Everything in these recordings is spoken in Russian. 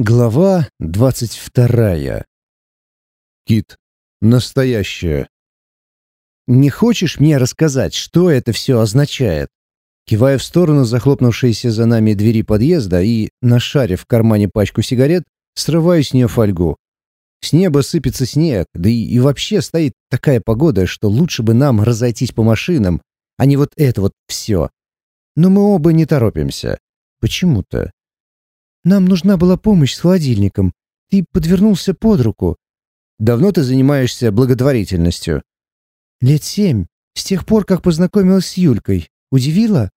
Глава двадцать вторая. Кит. Настоящая. «Не хочешь мне рассказать, что это все означает?» Кивая в сторону захлопнувшейся за нами двери подъезда и, нашарив в кармане пачку сигарет, срываю с нее фольгу. С неба сыпется снег, да и, и вообще стоит такая погода, что лучше бы нам разойтись по машинам, а не вот это вот все. Но мы оба не торопимся. Почему-то. Нам нужна была помощь с холодильником. Ты подвернулся под руку. Давно ты занимаешься благотворительностью? Лет семь. С тех пор, как познакомилась с Юлькой. Удивила?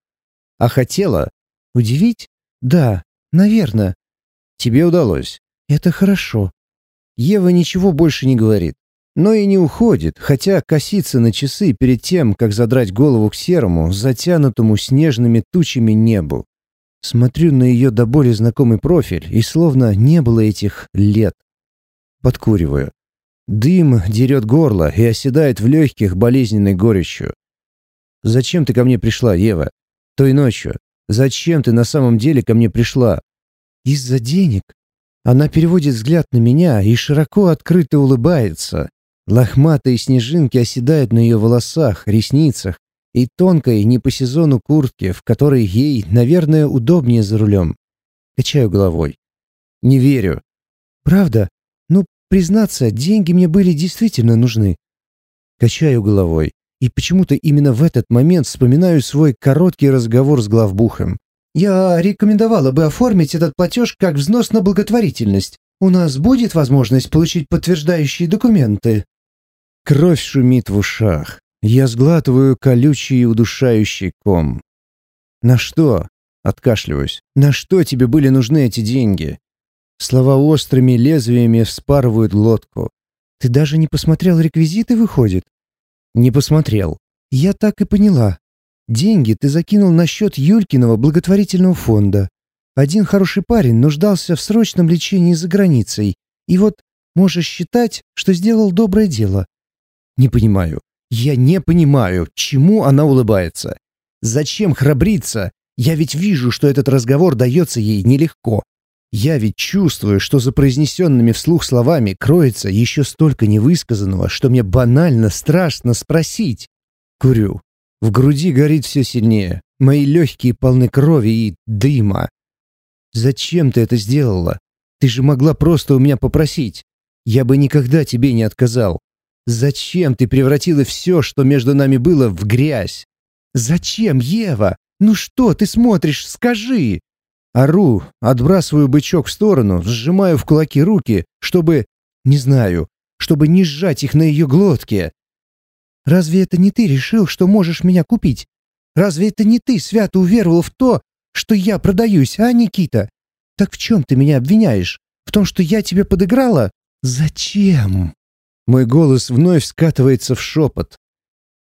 А хотела? Удивить? Да, наверное. Тебе удалось. Это хорошо. Ева ничего больше не говорит. Но и не уходит, хотя косится на часы перед тем, как задрать голову к серому, затянутому снежными тучами небу. Смотрю на ее до боли знакомый профиль, и словно не было этих лет. Подкуриваю. Дым дерет горло и оседает в легких болезненной горечью. «Зачем ты ко мне пришла, Ева? Той ночью. Зачем ты на самом деле ко мне пришла?» «Из-за денег». Она переводит взгляд на меня и широко открыто улыбается. Лохматые снежинки оседают на ее волосах, ресницах, и тонкой, не по сезону куртке, в которой ей, наверное, удобнее за рулем. Качаю головой. Не верю. Правда? Ну, признаться, деньги мне были действительно нужны. Качаю головой. И почему-то именно в этот момент вспоминаю свой короткий разговор с главбухом. «Я рекомендовала бы оформить этот платеж как взнос на благотворительность. У нас будет возможность получить подтверждающие документы?» Кровь шумит в ушах. Я сглатываю колючий удушающий ком. «На что?» — откашливаюсь. «На что тебе были нужны эти деньги?» Слова острыми лезвиями вспарывают лодку. «Ты даже не посмотрел реквизиты, выходит?» «Не посмотрел». «Я так и поняла. Деньги ты закинул на счет Юлькиного благотворительного фонда. Один хороший парень нуждался в срочном лечении за границей. И вот можешь считать, что сделал доброе дело». «Не понимаю. Я не понимаю, чему она улыбается. Зачем храбриться? Я ведь вижу, что этот разговор дается ей нелегко. Я ведь чувствую, что за произнесенными вслух словами кроется еще столько невысказанного, что мне банально страшно спросить. Курю. В груди горит все сильнее. Мои легкие полны крови и дыма. Зачем ты это сделала? Ты же могла просто у меня попросить. Я бы никогда тебе не отказал. Зачем ты превратила все, что между нами было, в грязь? Зачем, Ева? Ну что ты смотришь, скажи!» Ору, отбрасываю бычок в сторону, сжимаю в кулаки руки, чтобы... Не знаю, чтобы не сжать их на ее глотке. «Разве это не ты решил, что можешь меня купить? Разве это не ты свято уверовал в то, что я продаюсь, а, Никита? Так в чем ты меня обвиняешь? В том, что я тебе подыграла? Зачем?» Мой голос вновь скатывается в шепот.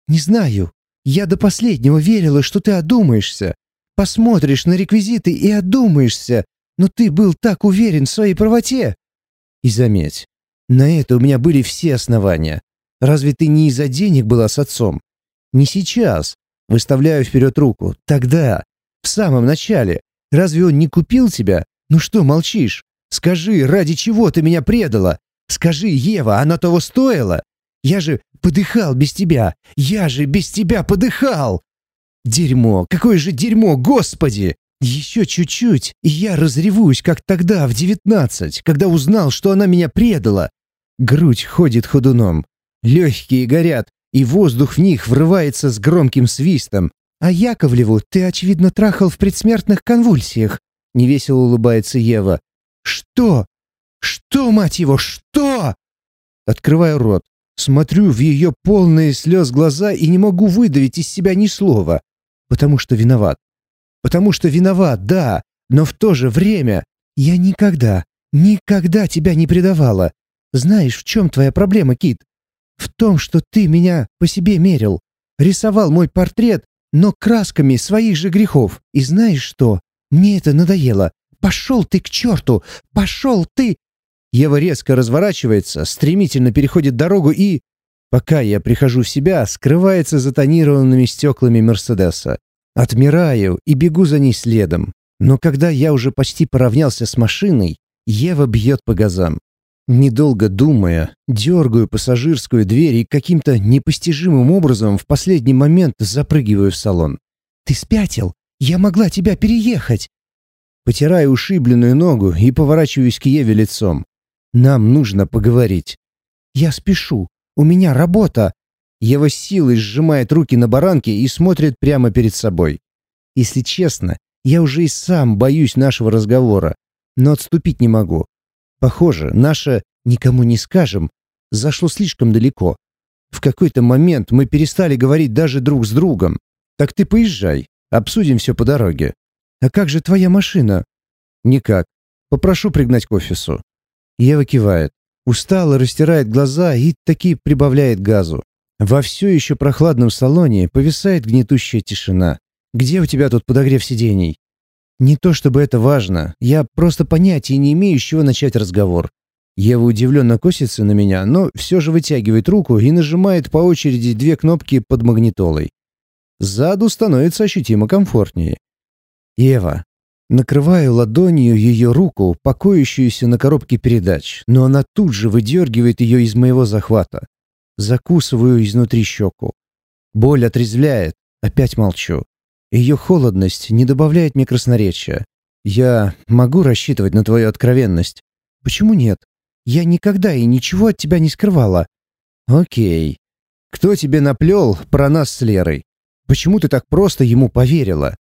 «Не знаю. Я до последнего верила, что ты одумаешься. Посмотришь на реквизиты и одумаешься. Но ты был так уверен в своей правоте». И заметь, на это у меня были все основания. Разве ты не из-за денег была с отцом? Не сейчас. Выставляю вперед руку. Тогда. В самом начале. Разве он не купил тебя? Ну что молчишь? Скажи, ради чего ты меня предала? Скажи, Ева, она того стоила? Я же подыхал без тебя. Я же без тебя подыхал. Дерьмо, какое же дерьмо, господи! Еще чуть-чуть, и я разревусь, как тогда, в девятнадцать, когда узнал, что она меня предала. Грудь ходит ходуном. Легкие горят, и воздух в них врывается с громким свистом. А Яковлеву ты, очевидно, трахал в предсмертных конвульсиях. Невесело улыбается Ева. Что? Что, мать его, что? Открываю рот, смотрю в ее полные слез глаза и не могу выдавить из себя ни слова. Потому что виноват. Потому что виноват, да, но в то же время я никогда, никогда тебя не предавала. Знаешь, в чем твоя проблема, Кит? В том, что ты меня по себе мерил. Рисовал мой портрет, но красками своих же грехов. И знаешь что? Мне это надоело. Пошел ты к черту! Пошел ты! Ева резко разворачивается, стремительно переходит дорогу и... Пока я прихожу в себя, скрывается за тонированными стеклами Мерседеса. Отмираю и бегу за ней следом. Но когда я уже почти поравнялся с машиной, Ева бьет по газам. Недолго думая, дергаю пассажирскую дверь и каким-то непостижимым образом в последний момент запрыгиваю в салон. «Ты спятил? Я могла тебя переехать!» Потираю ушибленную ногу и поворачиваюсь к Еве лицом. «Нам нужно поговорить». «Я спешу. У меня работа». Ева силой сжимает руки на баранке и смотрит прямо перед собой. Если честно, я уже и сам боюсь нашего разговора, но отступить не могу. Похоже, наше «никому не скажем» зашло слишком далеко. В какой-то момент мы перестали говорить даже друг с другом. Так ты поезжай, обсудим все по дороге. А как же твоя машина? Никак. Попрошу пригнать к офису. Ева кивает. Устало растирает глаза и таки прибавляет газу. Во все еще прохладном салоне повисает гнетущая тишина. Где у тебя тут подогрев сидений? Не то чтобы это важно, я просто понятия не имею, с чего начать разговор. Ева удивленно косится на меня, но все же вытягивает руку и нажимает по очереди две кнопки под магнитолой. Сзаду становится ощутимо комфортнее. Ева. Накрываю ладонью ее руку, покоящуюся на коробке передач, но она тут же выдергивает ее из моего захвата. Закусываю изнутри щеку. Боль отрезвляет, опять молчу. Ее холодность не добавляет мне красноречия. Я могу рассчитывать на твою откровенность. Почему нет? Я никогда и ничего от тебя не скрывала. Окей. Кто тебе наплел про нас с Лерой? Почему ты так просто ему поверила?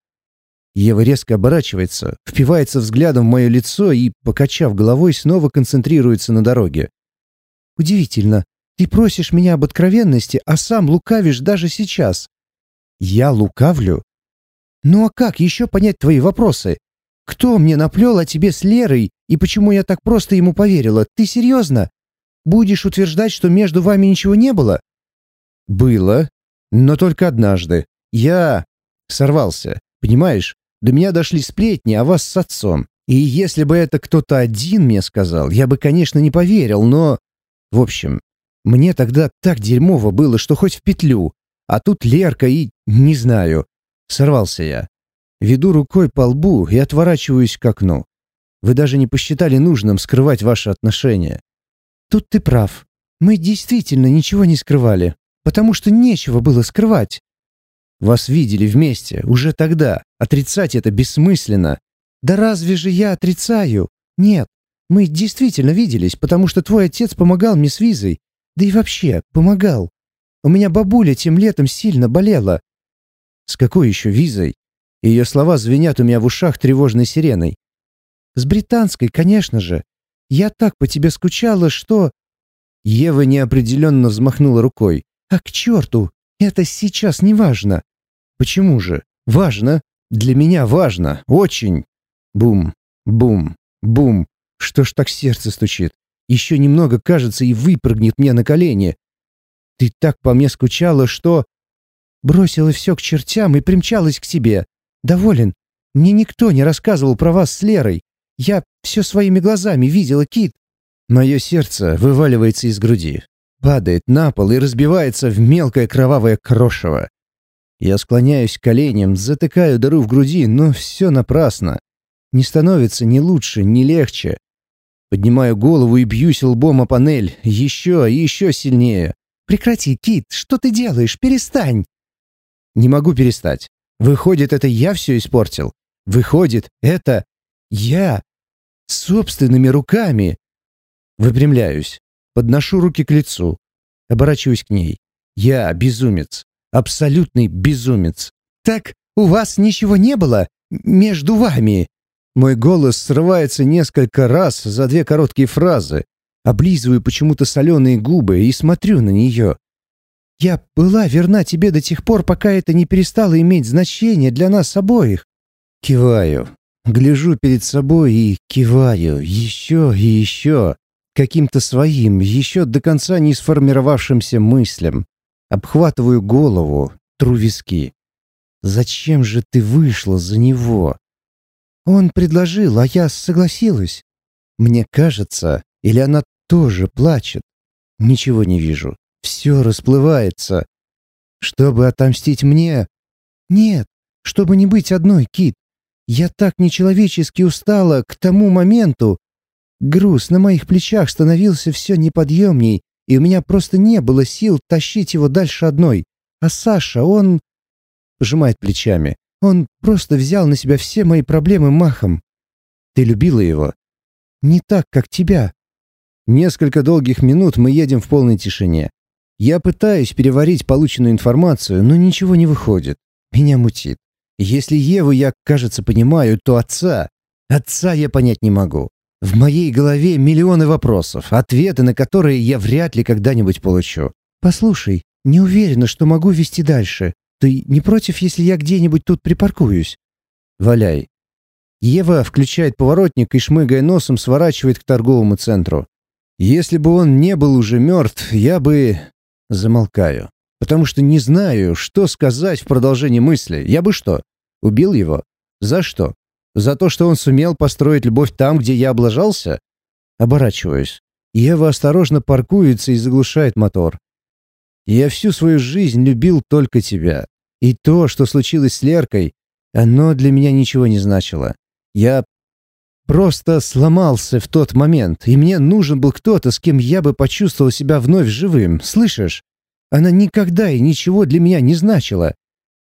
Ева резко оборачивается, впивается взглядом в мое лицо и, покачав головой, снова концентрируется на дороге. «Удивительно. Ты просишь меня об откровенности, а сам лукавишь даже сейчас». «Я лукавлю? Ну а как еще понять твои вопросы? Кто мне наплел о тебе с Лерой и почему я так просто ему поверила? Ты серьезно? Будешь утверждать, что между вами ничего не было? Было, но только однажды. Я сорвался, понимаешь? До меня дошли сплетни о вас с отцом. И если бы это кто-то один мне сказал, я бы, конечно, не поверил, но... В общем, мне тогда так дерьмово было, что хоть в петлю. А тут Лерка и... не знаю. Сорвался я. Веду рукой по лбу и отворачиваюсь к окну. Вы даже не посчитали нужным скрывать ваши отношения. Тут ты прав. Мы действительно ничего не скрывали, потому что нечего было скрывать. Вас видели вместе, уже тогда. Отрицать это бессмысленно. Да разве же я отрицаю? Нет. Мы действительно виделись, потому что твой отец помогал мне с визой. Да и вообще, помогал. У меня бабуля тем летом сильно болела. С какой еще визой? Ее слова звенят у меня в ушах тревожной сиреной. С британской, конечно же. Я так по тебе скучала, что...» Ева неопределенно взмахнула рукой. «А к черту! Это сейчас не важно!» «Почему же? Важно! Для меня важно! Очень!» Бум, бум, бум. Что ж так сердце стучит? Еще немного, кажется, и выпрыгнет мне на колени. Ты так по мне скучала, что... Бросила все к чертям и примчалась к тебе. Доволен. Мне никто не рассказывал про вас с Лерой. Я все своими глазами видела, Кит. Мое сердце вываливается из груди, падает на пол и разбивается в мелкое кровавое крошево. Я склоняюсь к коленям, затыкаю дыру в груди, но все напрасно. Не становится ни лучше, ни легче. Поднимаю голову и бьюсь лбом о панель, еще и еще сильнее. «Прекрати, Кит, что ты делаешь? Перестань!» Не могу перестать. Выходит, это я все испортил. Выходит, это я. Собственными руками. Выпрямляюсь. Подношу руки к лицу. Оборачиваюсь к ней. Я безумец. Абсолютный безумец. Так у вас ничего не было между вами? Мой голос срывается несколько раз за две короткие фразы. Облизываю почему-то соленые губы и смотрю на нее. Я была верна тебе до тех пор, пока это не перестало иметь значение для нас обоих. Киваю. Гляжу перед собой и киваю. Еще и еще. Каким-то своим, еще до конца не сформировавшимся мыслям. Обхватываю голову, тру виски. Зачем же ты вышла за него? Он предложил, а я согласилась. Мне кажется, или она тоже плачет. Ничего не вижу. Все расплывается. Чтобы отомстить мне? Нет, чтобы не быть одной, Кит. Я так нечеловечески устала к тому моменту. Груз на моих плечах становился все неподъемней, и у меня просто не было сил тащить его дальше одной. А Саша, он... Пожимает плечами. Он просто взял на себя все мои проблемы махом. Ты любила его? Не так, как тебя. Несколько долгих минут мы едем в полной тишине. Я пытаюсь переварить полученную информацию, но ничего не выходит. Меня мутит. Если Еву я, кажется, понимаю, то отца... Отца я понять не могу. В моей голове миллионы вопросов, ответы на которые я вряд ли когда-нибудь получу. «Послушай, не уверена, что могу вести дальше. Ты не против, если я где-нибудь тут припаркуюсь?» «Валяй». Ева включает поворотник и, шмыгая носом, сворачивает к торговому центру. «Если бы он не был уже мертв, я бы...» Замолкаю. Потому что не знаю, что сказать в продолжении мысли. Я бы что? Убил его? За что? За то, что он сумел построить любовь там, где я облажался? Оборачиваюсь. Ева осторожно паркуется и заглушает мотор. Я всю свою жизнь любил только тебя. И то, что случилось с Леркой, оно для меня ничего не значило. Я просто сломался в тот момент, и мне нужен был кто-то, с кем я бы почувствовал себя вновь живым, слышишь? Она никогда и ничего для меня не значила.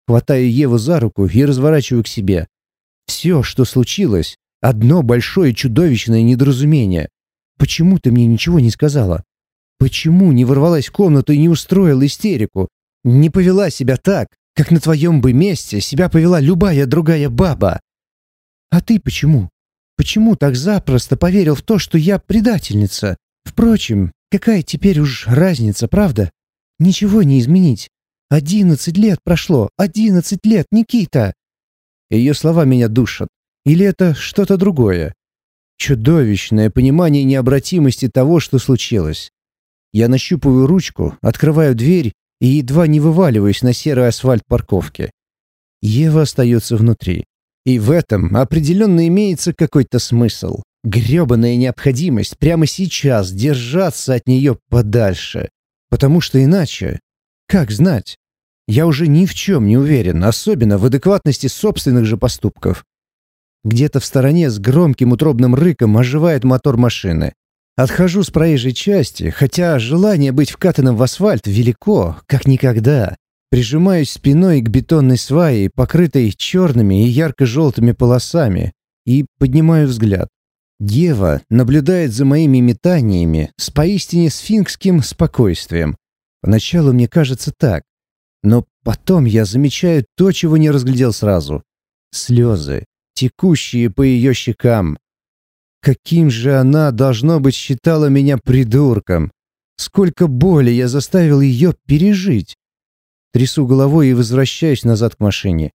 Хватаю Еву за руку и разворачиваю к себе. Все, что случилось, одно большое чудовищное недоразумение. Почему ты мне ничего не сказала? Почему не ворвалась в комнату и не устроила истерику? Не повела себя так, как на твоем бы месте себя повела любая другая баба? А ты почему? Почему так запросто поверил в то, что я предательница? Впрочем, какая теперь уж разница, правда? Ничего не изменить. Одиннадцать лет прошло, одиннадцать лет, Никита. Ее слова меня душат. Или это что-то другое? Чудовищное понимание необратимости того, что случилось. Я нащупываю ручку, открываю дверь и едва не вываливаюсь на серый асфальт парковки. Ева остается внутри. И в этом определенно имеется какой-то смысл. Грёбаная необходимость прямо сейчас держаться от нее подальше. Потому что иначе... Как знать? Я уже ни в чем не уверен, особенно в адекватности собственных же поступков. Где-то в стороне с громким утробным рыком оживает мотор машины. Отхожу с проезжей части, хотя желание быть вкатанным в асфальт велико, как никогда. Прижимаюсь спиной к бетонной свае, покрытой черными и ярко-желтыми полосами, и поднимаю взгляд. Дева наблюдает за моими метаниями с поистине сфинкским спокойствием. Поначалу мне кажется так, но потом я замечаю то, чего не разглядел сразу. Слезы, текущие по ее щекам. Каким же она, должно быть, считала меня придурком. Сколько боли я заставил ее пережить. Трясу головой и возвращаюсь назад к машине.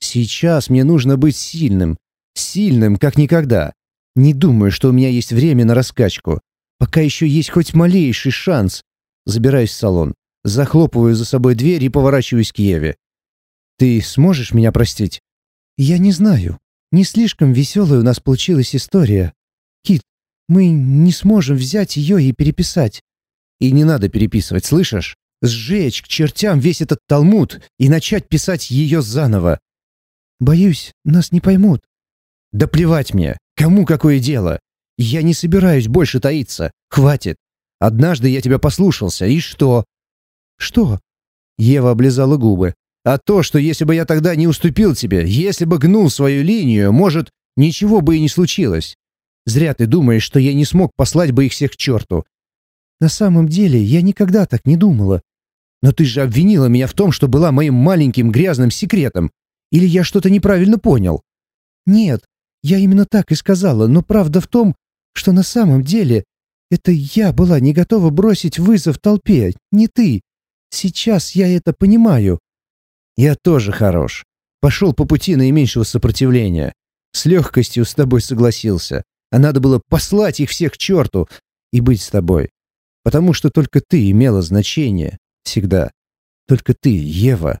Сейчас мне нужно быть сильным. Сильным, как никогда. Не думаю, что у меня есть время на раскачку. Пока еще есть хоть малейший шанс. Забираюсь в салон. Захлопываю за собой дверь и поворачиваюсь к Еве. «Ты сможешь меня простить?» «Я не знаю. Не слишком веселая у нас получилась история. Кит, мы не сможем взять ее и переписать». «И не надо переписывать, слышишь? Сжечь к чертям весь этот талмуд и начать писать ее заново». «Боюсь, нас не поймут». «Да плевать мне. Кому какое дело? Я не собираюсь больше таиться. Хватит. Однажды я тебя послушался, и что? «Что?» Ева облизала губы. «А то, что если бы я тогда не уступил тебе, если бы гнул свою линию, может, ничего бы и не случилось. Зря ты думаешь, что я не смог послать бы их всех к черту». «На самом деле, я никогда так не думала. Но ты же обвинила меня в том, что была моим маленьким грязным секретом. Или я что-то неправильно понял?» «Нет, я именно так и сказала, но правда в том, что на самом деле это я была не готова бросить вызов толпе, не ты. Сейчас я это понимаю. Я тоже хорош. Пошел по пути наименьшего сопротивления. С легкостью с тобой согласился. А надо было послать их всех к черту и быть с тобой. Потому что только ты имела значение. Всегда. Только ты, Ева.